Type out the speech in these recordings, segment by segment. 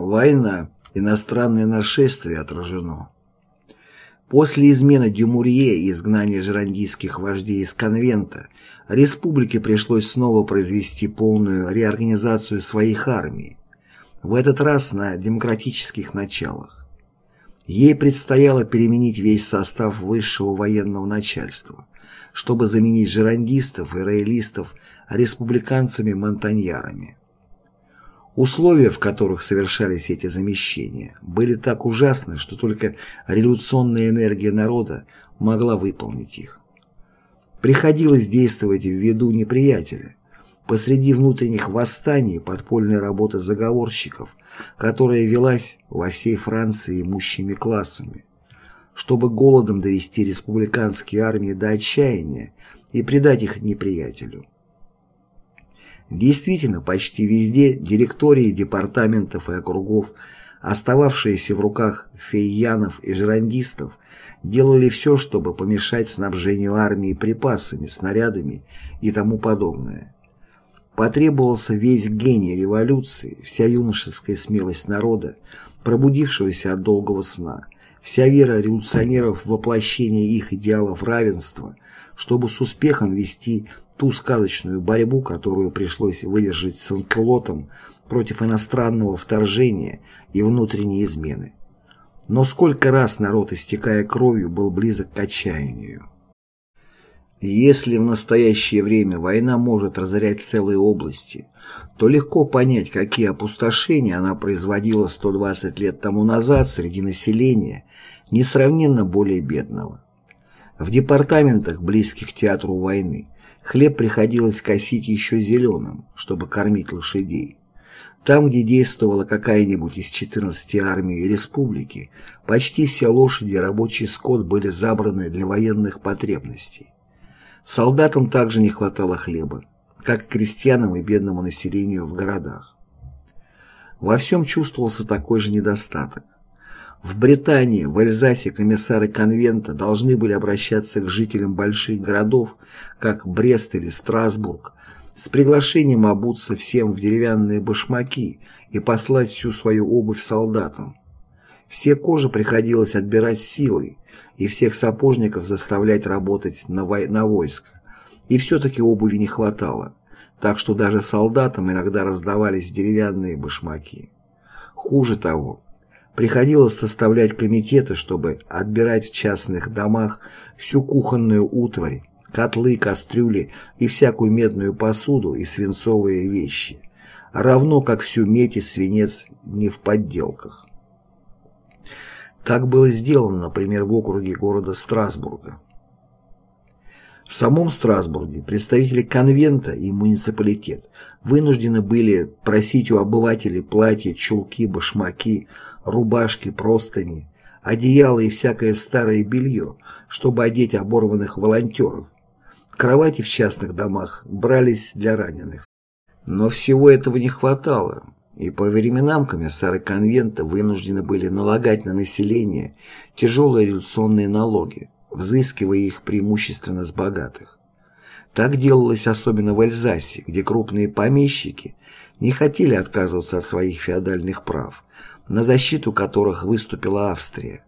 Война. Иностранное нашествие отражено. После измены Дюмурье и изгнания жерандийских вождей из конвента, республике пришлось снова произвести полную реорганизацию своих армий, в этот раз на демократических началах. Ей предстояло переменить весь состав высшего военного начальства, чтобы заменить жерандистов и роялистов республиканцами-монтаньярами. Условия, в которых совершались эти замещения, были так ужасны, что только революционная энергия народа могла выполнить их. Приходилось действовать в виду неприятеля, посреди внутренних восстаний и подпольной работы заговорщиков, которая велась во всей Франции имущими классами, чтобы голодом довести республиканские армии до отчаяния и предать их неприятелю. Действительно, почти везде директории департаментов и округов, остававшиеся в руках фейянов и жерандистов, делали все, чтобы помешать снабжению армии припасами, снарядами и тому подобное. Потребовался весь гений революции, вся юношеская смелость народа, пробудившегося от долгого сна, вся вера революционеров в воплощение их идеалов равенства, чтобы с успехом вести ту сказочную борьбу, которую пришлось выдержать с Анкелотом против иностранного вторжения и внутренней измены. Но сколько раз народ, истекая кровью, был близок к отчаянию. Если в настоящее время война может разорять целые области, то легко понять, какие опустошения она производила 120 лет тому назад среди населения, несравненно более бедного. В департаментах, близких к театру войны, Хлеб приходилось косить еще зеленым, чтобы кормить лошадей. Там, где действовала какая-нибудь из 14 армий республики, почти все лошади и рабочий скот были забраны для военных потребностей. Солдатам также не хватало хлеба, как и крестьянам и бедному населению в городах. Во всем чувствовался такой же недостаток. В Британии, в Эльзасе комиссары конвента должны были обращаться к жителям больших городов, как Брест или Страсбург, с приглашением обуться всем в деревянные башмаки и послать всю свою обувь солдатам. Все кожи приходилось отбирать силой, и всех сапожников заставлять работать на, вой на войск. И все-таки обуви не хватало, так что даже солдатам иногда раздавались деревянные башмаки. Хуже того, Приходилось составлять комитеты, чтобы отбирать в частных домах всю кухонную утварь, котлы, кастрюли и всякую медную посуду и свинцовые вещи, равно как всю медь и свинец не в подделках. Так было сделано, например, в округе города Страсбурга. В самом Страсбурге представители конвента и муниципалитет вынуждены были просить у обывателей платья, чулки, башмаки, рубашки, простыни, одеяло и всякое старое белье, чтобы одеть оборванных волонтеров. Кровати в частных домах брались для раненых. Но всего этого не хватало, и по временам комиссары конвента вынуждены были налагать на население тяжелые революционные налоги, взыскивая их преимущественно с богатых. Так делалось особенно в Эльзасе, где крупные помещики не хотели отказываться от своих феодальных прав, на защиту которых выступила Австрия.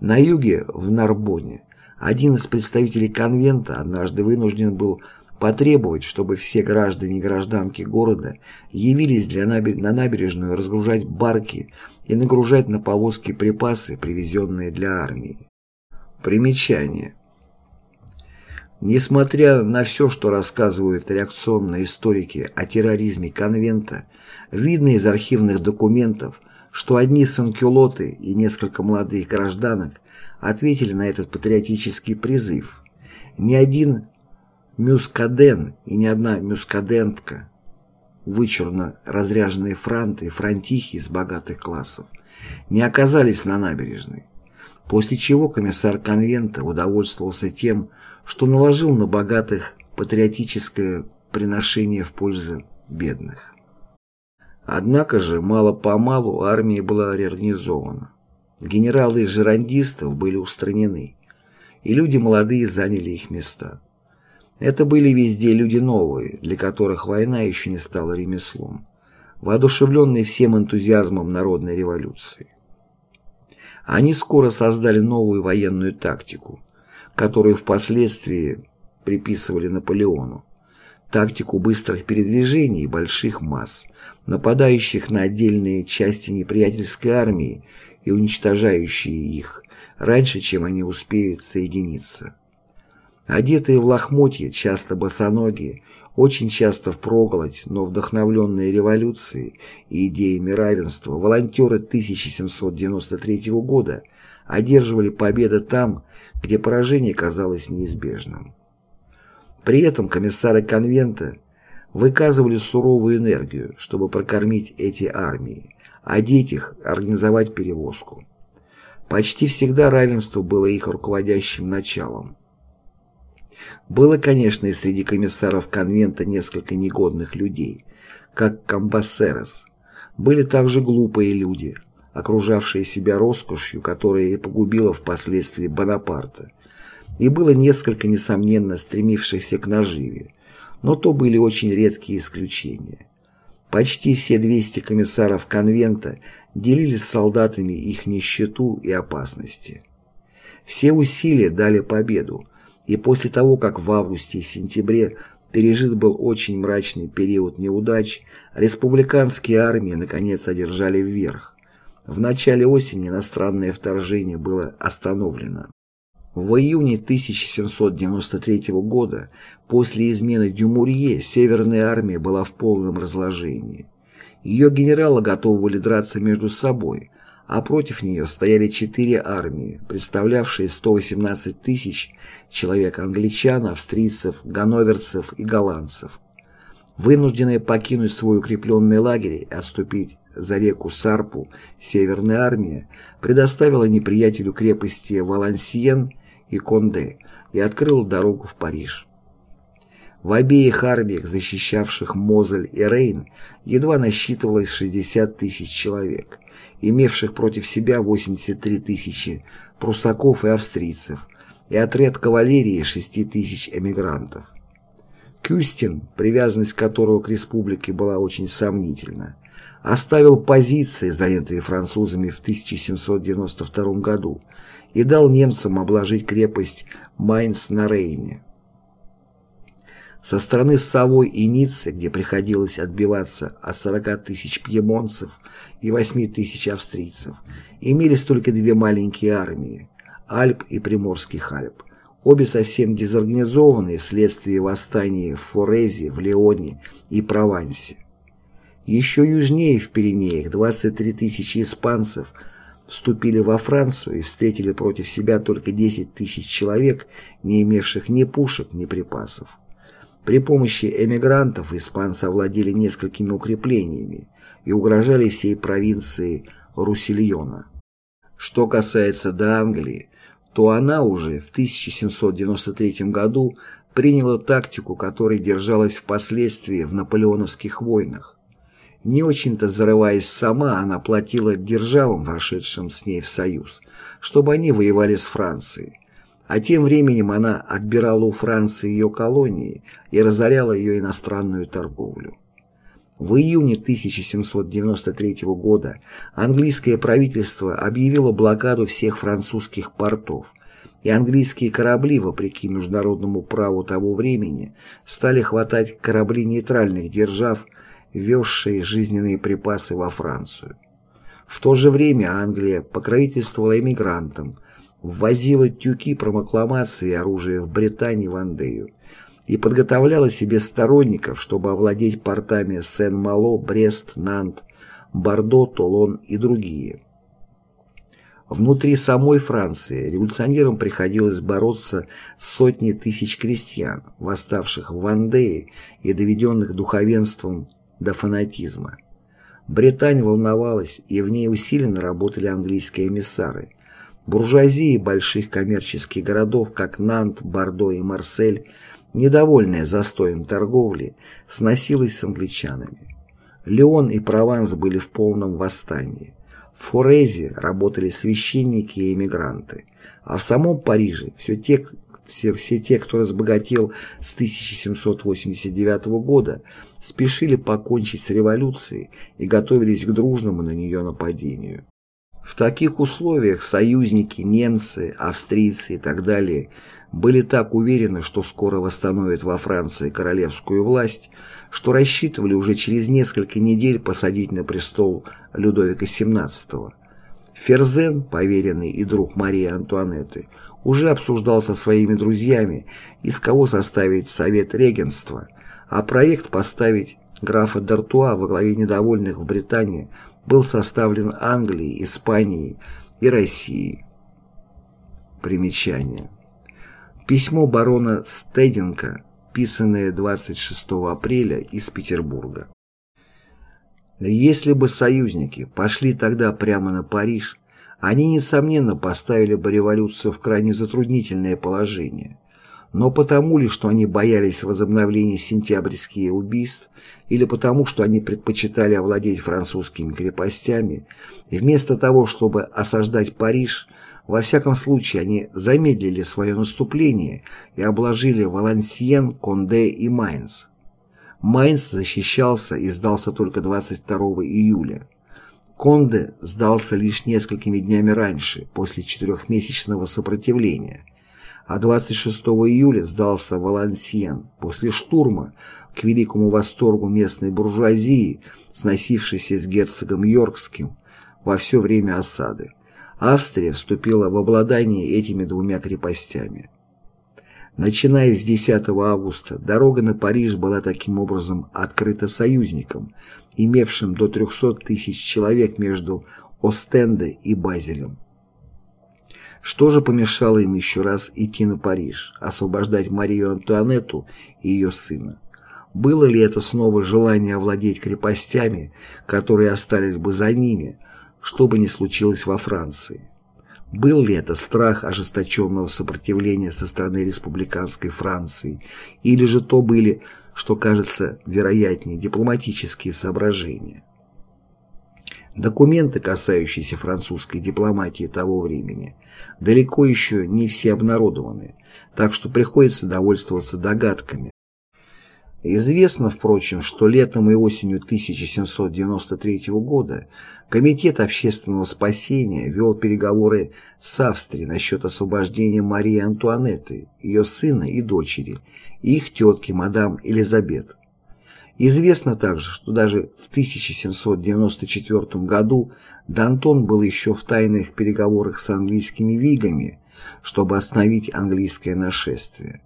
На юге, в Нарбоне, один из представителей конвента однажды вынужден был потребовать, чтобы все граждане и гражданки города явились для набер... на набережную разгружать барки и нагружать на повозки припасы, привезенные для армии. Примечание. Несмотря на все, что рассказывают реакционные историки о терроризме конвента, видно из архивных документов, что одни санкюлоты и несколько молодых гражданок ответили на этот патриотический призыв. Ни один мюскаден и ни одна мюскадентка, вычурно разряженные франты и франтихи из богатых классов, не оказались на набережной после чего комиссар конвента удовольствовался тем, что наложил на богатых патриотическое приношение в пользу бедных. Однако же мало-помалу армия была реорганизована. Генералы из жерандистов были устранены, и люди молодые заняли их места. Это были везде люди новые, для которых война еще не стала ремеслом. воодушевленные всем энтузиазмом народной революции. Они скоро создали новую военную тактику, которую впоследствии приписывали Наполеону. Тактику быстрых передвижений и больших масс, нападающих на отдельные части неприятельской армии и уничтожающие их, раньше, чем они успеют соединиться. Одетые в лохмотья, часто босоногие, очень часто впроголодь, но вдохновленные революцией и идеями равенства, волонтеры 1793 года одерживали победы там, где поражение казалось неизбежным. При этом комиссары конвента выказывали суровую энергию, чтобы прокормить эти армии, одеть их, организовать перевозку. Почти всегда равенство было их руководящим началом. Было, конечно, и среди комиссаров конвента несколько негодных людей, как Камбасерос. Были также глупые люди, окружавшие себя роскошью, которая и погубила впоследствии Бонапарта. И было несколько, несомненно, стремившихся к наживе, но то были очень редкие исключения. Почти все 200 комиссаров конвента делили с солдатами их нищету и опасности. Все усилия дали победу, и после того, как в августе и сентябре пережит был очень мрачный период неудач, республиканские армии наконец одержали вверх. В начале осени иностранное вторжение было остановлено. В июне 1793 года, после измены Дюмурье, Северная армия была в полном разложении. Ее генералы готовы были драться между собой, а против нее стояли четыре армии, представлявшие 118 тысяч человек англичан, австрийцев, ганноверцев и голландцев. Вынужденные покинуть свой укрепленный лагерь и отступить за реку Сарпу, Северная армия предоставила неприятелю крепости Валансиен и Конде и открыла дорогу в Париж. В обеих армиях, защищавших Мозель и Рейн, едва насчитывалось 60 тысяч человек, имевших против себя 83 тысячи прусаков и австрийцев, и отряд кавалерии 6 тысяч эмигрантов. Кюстин, привязанность которого к республике была очень сомнительна, оставил позиции, занятые французами в 1792 году, и дал немцам обложить крепость Майнц на Рейне. Со стороны Савой и Ниццы, где приходилось отбиваться от 40 тысяч пьемонцев и 8 тысяч австрийцев, имелись только две маленькие армии – Альп и Приморских Альп, обе совсем дезорганизованные вследствие восстаний в Форезе, в Леоне и Провансе. Еще южнее в Пиренеях 23 тысячи испанцев вступили во Францию и встретили против себя только 10 тысяч человек, не имевших ни пушек, ни припасов. При помощи эмигрантов испанцы овладели несколькими укреплениями и угрожали всей провинции Руссильона. Что касается до Англии, то она уже в 1793 году приняла тактику, которой держалась впоследствии в наполеоновских войнах. Не очень-то зарываясь сама, она платила державам, вошедшим с ней в союз, чтобы они воевали с Францией а тем временем она отбирала у Франции ее колонии и разоряла ее иностранную торговлю. В июне 1793 года английское правительство объявило блокаду всех французских портов, и английские корабли, вопреки международному праву того времени, стали хватать корабли нейтральных держав, везшие жизненные припасы во Францию. В то же время Англия покровительствовала эмигрантам, ввозила тюки промокламации и оружие в Британию в Андею и подготовляла себе сторонников, чтобы овладеть портами Сен-Мало, Брест, Нант, Бордо, Толон и другие. Внутри самой Франции революционерам приходилось бороться с сотней тысяч крестьян, восставших в Вандее и доведенных духовенством до фанатизма. Британия волновалась, и в ней усиленно работали английские эмиссары, Буржуазии больших коммерческих городов, как Нант, Бордо и Марсель, недовольная застоем торговли, сносилась с англичанами. Леон и Прованс были в полном восстании. В Форезе работали священники и эмигранты, а в самом Париже все те, все, все те, кто разбогател с 1789 года, спешили покончить с революцией и готовились к дружному на нее нападению. В таких условиях союзники, немцы, австрийцы и так далее были так уверены, что скоро восстановят во Франции королевскую власть, что рассчитывали уже через несколько недель посадить на престол Людовика XVII. Ферзен, поверенный и друг Марии Антуанетты, уже обсуждал со своими друзьями, из кого составить совет регенства, а проект поставить графа Д'Артуа во главе недовольных в Британии был составлен Англией, Испанией и Россией. Примечание. Письмо барона Стединка, писанное 26 апреля из Петербурга. Если бы союзники пошли тогда прямо на Париж, они, несомненно, поставили бы революцию в крайне затруднительное положение. Но потому ли, что они боялись возобновления сентябрьских убийств, или потому, что они предпочитали овладеть французскими крепостями, и вместо того, чтобы осаждать Париж, во всяком случае, они замедлили свое наступление и обложили Валансиен, Конде и Майнц. Майнц защищался и сдался только 22 июля. Конде сдался лишь несколькими днями раньше, после четырехмесячного сопротивления, а 26 июля сдался Валансиен после штурма, к великому восторгу местной буржуазии, сносившейся с герцогом Йоркским во все время осады. Австрия вступила в обладание этими двумя крепостями. Начиная с 10 августа, дорога на Париж была таким образом открыта союзникам, имевшим до 300 тысяч человек между Остенде и Базелем. Что же помешало им еще раз идти на Париж, освобождать Марию Антуанетту и ее сына? Было ли это снова желание овладеть крепостями, которые остались бы за ними, что бы ни случилось во Франции. Был ли это страх ожесточенного сопротивления со стороны республиканской Франции, или же то были, что кажется вероятнее, дипломатические соображения? Документы, касающиеся французской дипломатии того времени, далеко еще не все обнародованы, так что приходится довольствоваться догадками, Известно, впрочем, что летом и осенью 1793 года Комитет общественного спасения вел переговоры с Австрией насчет освобождения Марии Антуанетты, ее сына и дочери, их тетки мадам Элизабет. Известно также, что даже в 1794 году Д'Антон был еще в тайных переговорах с английскими вигами, чтобы остановить английское нашествие.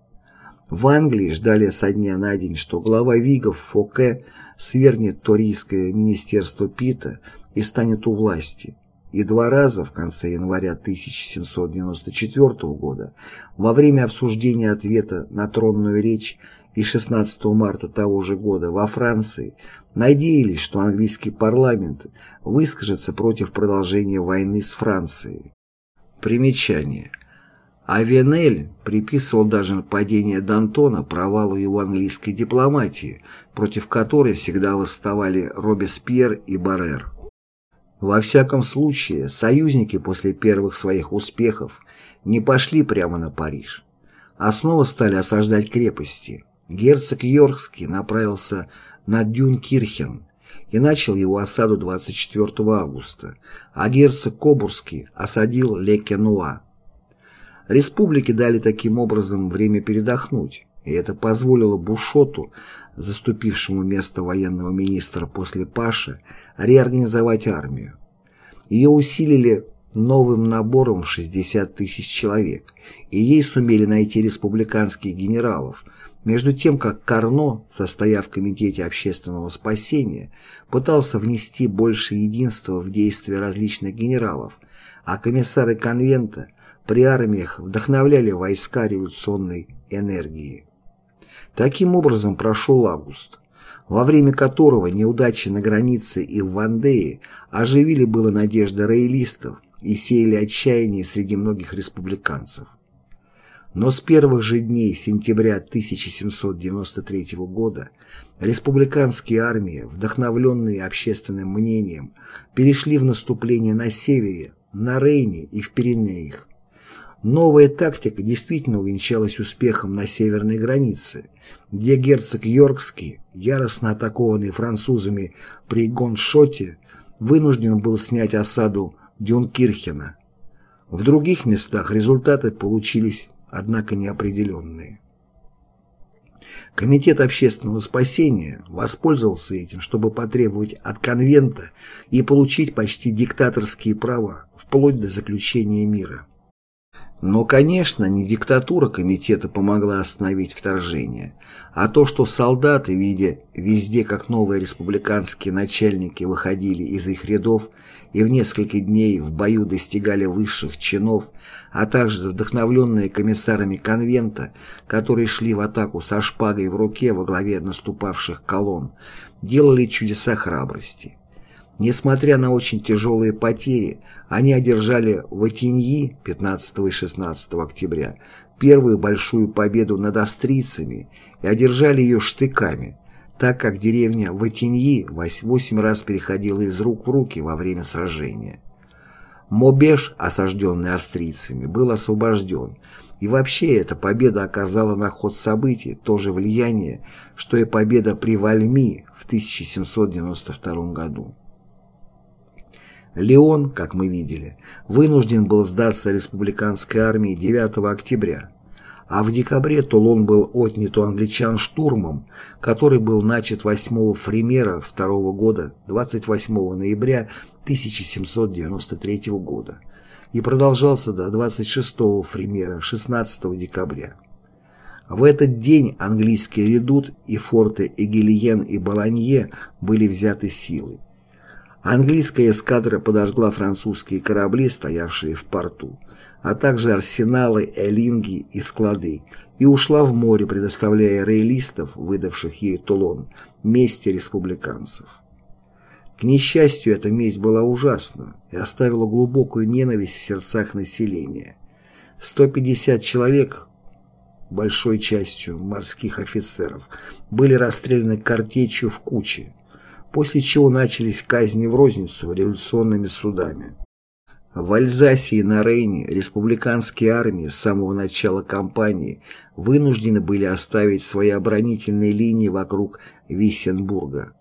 В Англии ждали со дня на день, что глава Вигов Фоке свергнет Торийское министерство Пита и станет у власти. И два раза в конце января 1794 года, во время обсуждения ответа на тронную речь и 16 марта того же года во Франции, надеялись, что английский парламент выскажется против продолжения войны с Францией. Примечание. А Венель приписывал даже нападение Д'Антона провалу его английской дипломатии, против которой всегда восставали Робеспьер и Баррер. Во всяком случае, союзники после первых своих успехов не пошли прямо на Париж, а снова стали осаждать крепости. Герцог Йоркский направился на Дюнкирхен и начал его осаду 24 августа, а герцог Кобурский осадил Лекенуа. Республике дали таким образом время передохнуть, и это позволило Бушоту, заступившему место военного министра после Паши, реорганизовать армию. Ее усилили новым набором в 60 тысяч человек, и ей сумели найти республиканских генералов, между тем как Карно, состояв в Комитете общественного спасения, пытался внести больше единства в действия различных генералов, а комиссары конвента – при армиях вдохновляли войска революционной энергии. Таким образом прошел август, во время которого неудачи на границе и в Вандее оживили было надежды роялистов и сеяли отчаяние среди многих республиканцев. Но с первых же дней сентября 1793 года республиканские армии, вдохновленные общественным мнением, перешли в наступление на севере, на Рейне и в Пиренеях, Новая тактика действительно увенчалась успехом на северной границе, где герцог Йоркский, яростно атакованный французами при Гоншоте, вынужден был снять осаду Дюнкирхена. В других местах результаты получились, однако, неопределенные. Комитет общественного спасения воспользовался этим, чтобы потребовать от конвента и получить почти диктаторские права, вплоть до заключения мира. Но, конечно, не диктатура комитета помогла остановить вторжение, а то, что солдаты, видя везде, как новые республиканские начальники выходили из их рядов и в несколько дней в бою достигали высших чинов, а также вдохновленные комиссарами конвента, которые шли в атаку со шпагой в руке во главе наступавших колонн, делали чудеса храбрости. Несмотря на очень тяжелые потери, они одержали в Атиньи 15 и 16 октября первую большую победу над австрийцами и одержали ее штыками, так как деревня Ватиньи восемь раз переходила из рук в руки во время сражения. Мобеш, осажденный австрийцами, был освобожден, и вообще эта победа оказала на ход событий то же влияние, что и победа при Вальми в 1792 году. Леон, как мы видели, вынужден был сдаться республиканской армии 9 октября, а в декабре Тулон был отнят у англичан штурмом, который был начат 8 Фримера 2 года 28 ноября 1793 года и продолжался до 26 Фримера 16 декабря. В этот день английский редут и форты Эгельен и Баланье были взяты силой. Английская эскадра подожгла французские корабли, стоявшие в порту, а также арсеналы, элинги и склады, и ушла в море, предоставляя рейлистов, выдавших ей Тулон, мести республиканцев. К несчастью, эта месть была ужасна и оставила глубокую ненависть в сердцах населения. 150 человек, большой частью морских офицеров, были расстреляны картечью в куче, после чего начались казни в розницу революционными судами. В Альзасе и на Рейне республиканские армии с самого начала кампании вынуждены были оставить свои оборонительные линии вокруг Виссенбурга.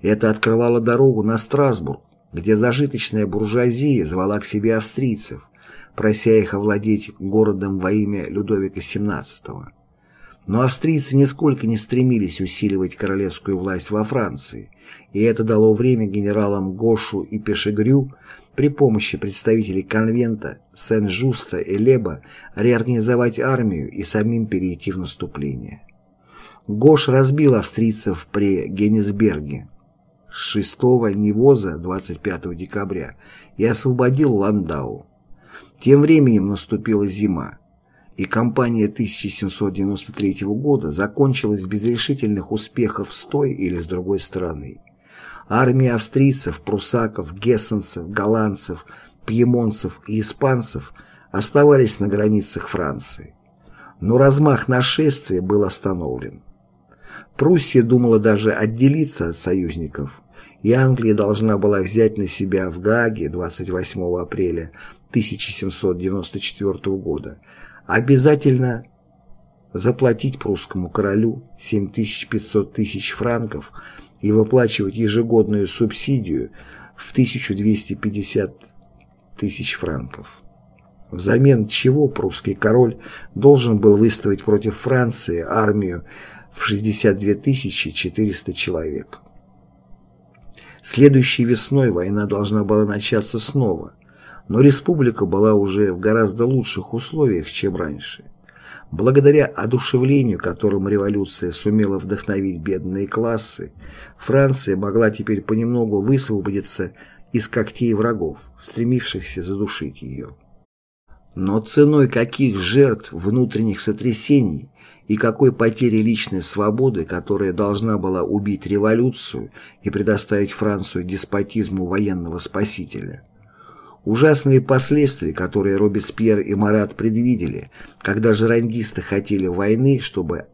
Это открывало дорогу на Страсбург, где зажиточная буржуазия звала к себе австрийцев, прося их овладеть городом во имя Людовика XVII. Но австрийцы нисколько не стремились усиливать королевскую власть во Франции, и это дало время генералам Гошу и Пешегрю при помощи представителей конвента Сен-Жуста и Леба реорганизовать армию и самим перейти в наступление. Гош разбил австрийцев при Геннисберге 6 Невоза 25 декабря и освободил Ландау. Тем временем наступила зима и кампания 1793 года закончилась без решительных успехов с той или с другой стороны. Армии австрийцев, прусаков, гессенцев, голландцев, пьемонцев и испанцев оставались на границах Франции. Но размах нашествия был остановлен. Пруссия думала даже отделиться от союзников, и Англия должна была взять на себя в Гааге 28 апреля 1794 года обязательно заплатить прусскому королю 7500 тысяч франков и выплачивать ежегодную субсидию в 1250 тысяч франков. Взамен чего прусский король должен был выставить против Франции армию в 62 400 человек. Следующей весной война должна была начаться снова – но республика была уже в гораздо лучших условиях, чем раньше. Благодаря одушевлению, которым революция сумела вдохновить бедные классы, Франция могла теперь понемногу высвободиться из когтей врагов, стремившихся задушить ее. Но ценой каких жертв внутренних сотрясений и какой потери личной свободы, которая должна была убить революцию и предоставить Францию деспотизму военного спасителя – Ужасные последствия, которые Робеспьер и Марат предвидели, когда жерандисты хотели войны, чтобы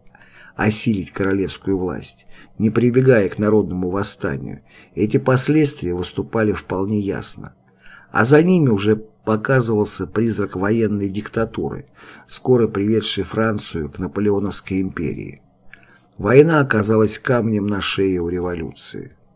осилить королевскую власть, не прибегая к народному восстанию, эти последствия выступали вполне ясно. а за ними уже показывался призрак военной диктатуры, скоро приведший Францию к Наполеоновской империи. Война оказалась камнем на шее у революции.